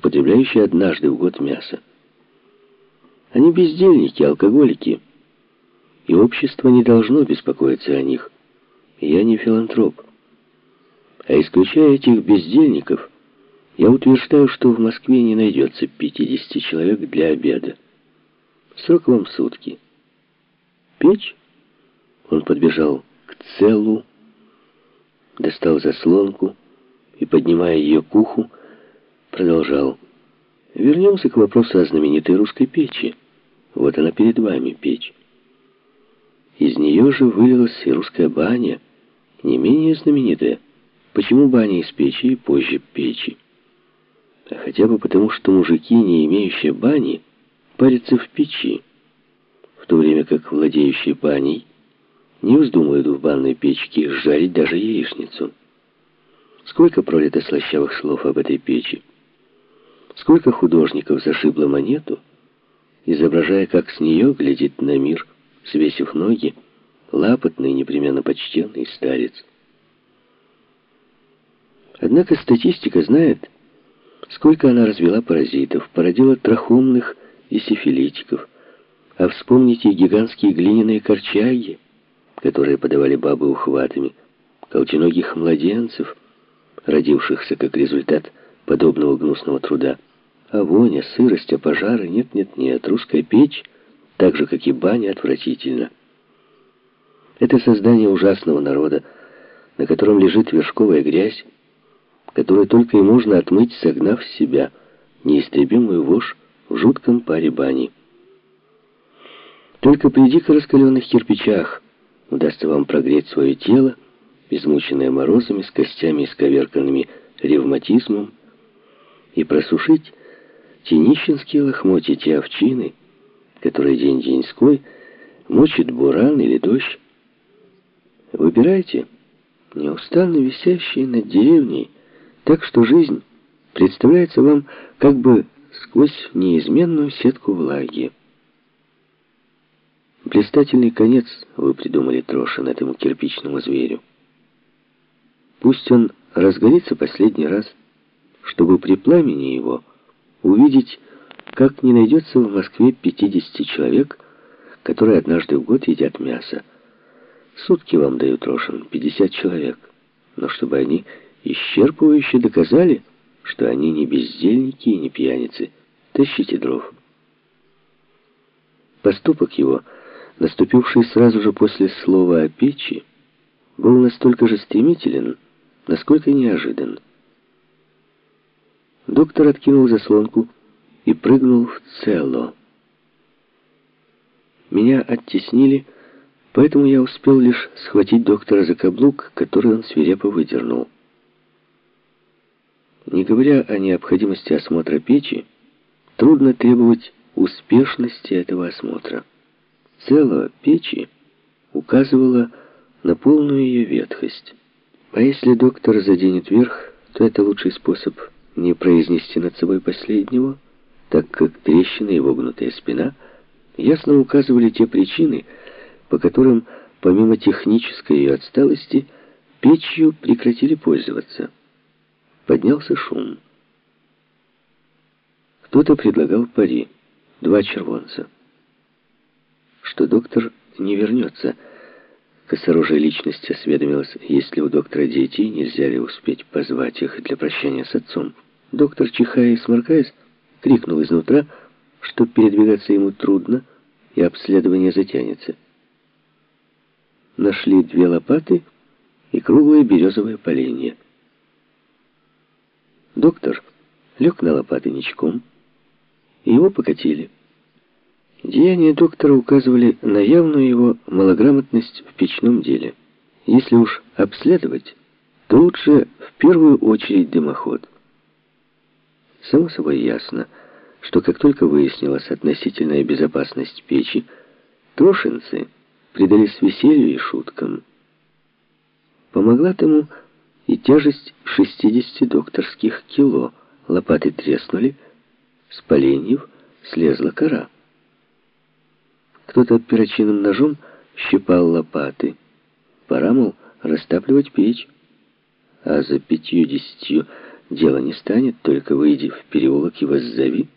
употребляющие однажды в год мясо. Они бездельники, алкоголики, и общество не должно беспокоиться о них. Я не филантроп. А исключая этих бездельников, я утверждаю, что в Москве не найдется 50 человек для обеда. Срок вам сутки. Печь? Он подбежал к целу, достал заслонку и, поднимая ее к уху, продолжал. Вернемся к вопросу о знаменитой русской печи. Вот она перед вами, печь. Из нее же вылилась и русская баня, не менее знаменитая. Почему баня из печи и позже печи? А хотя бы потому, что мужики, не имеющие бани, парятся в печи, в то время как владеющие баней не вздумают в банной печке жарить даже яичницу. Сколько пролито слащавых слов об этой печи? Сколько художников зашибло монету, изображая, как с нее глядит на мир, свесив ноги, лапотный, непременно почтенный старец. Однако статистика знает, сколько она развела паразитов, породила трахомных и сифилитиков. А вспомните гигантские глиняные корчаги, которые подавали бабы ухватами, колченогих младенцев, родившихся как результат подобного гнусного труда. А воня, сырость, а пожары нет-нет-нет, русская печь, так же, как и баня, отвратительно. Это создание ужасного народа, на котором лежит вершковая грязь, которую только и можно отмыть, согнав с себя неистребимую вошь в жутком паре бани. Только при дико раскаленных кирпичах удастся вам прогреть свое тело, измученное морозами, с костями исковерканными ревматизмом, и просушить те нищенские лохмотья, те овчины, которые день-деньской мочит буран или дождь. Выбирайте, неустанно висящие над деревней, так что жизнь представляется вам как бы сквозь неизменную сетку влаги. Блистательный конец вы придумали, Трошин, этому кирпичному зверю. Пусть он разгорится последний раз, чтобы при пламени его увидеть, как не найдется в Москве 50 человек, которые однажды в год едят мясо. Сутки вам дают, Рошин, 50 человек, но чтобы они исчерпывающе доказали, что они не бездельники и не пьяницы. Тащите дров. Поступок его, наступивший сразу же после слова о печи, был настолько же стремителен, насколько неожидан. Доктор откинул заслонку и прыгнул в цело. Меня оттеснили, поэтому я успел лишь схватить доктора за каблук, который он свирепо выдернул. Не говоря о необходимости осмотра печи, трудно требовать успешности этого осмотра. Цело печи указывало на полную ее ветхость. А если доктор заденет вверх, то это лучший способ не произнести над собой последнего, так как трещина и вогнутая спина ясно указывали те причины, по которым, помимо технической ее отсталости, печью прекратили пользоваться. Поднялся шум. Кто-то предлагал пари. Два червонца. Что доктор не вернется. Косорожая личность осведомилась, есть ли у доктора дети, нельзя ли успеть позвать их для прощания с отцом. Доктор, чихая и сморкаясь, крикнул изнутра, что передвигаться ему трудно, и обследование затянется. Нашли две лопаты и круглое березовое поленье. Доктор лег на лопаты ничком, и его покатили. Деяния доктора указывали на явную его малограмотность в печном деле. Если уж обследовать, то лучше в первую очередь дымоход. Само собой ясно, что как только выяснилась относительная безопасность печи, трошинцы предались веселью и шуткам. Помогла тому и тяжесть 60 докторских кило. Лопаты треснули, с поленьев слезла кора. Кто-то перочинным ножом щипал лопаты. Пора, мол, растапливать печь. А за пятью-десятью дело не станет, только выйди в переулок и воззови.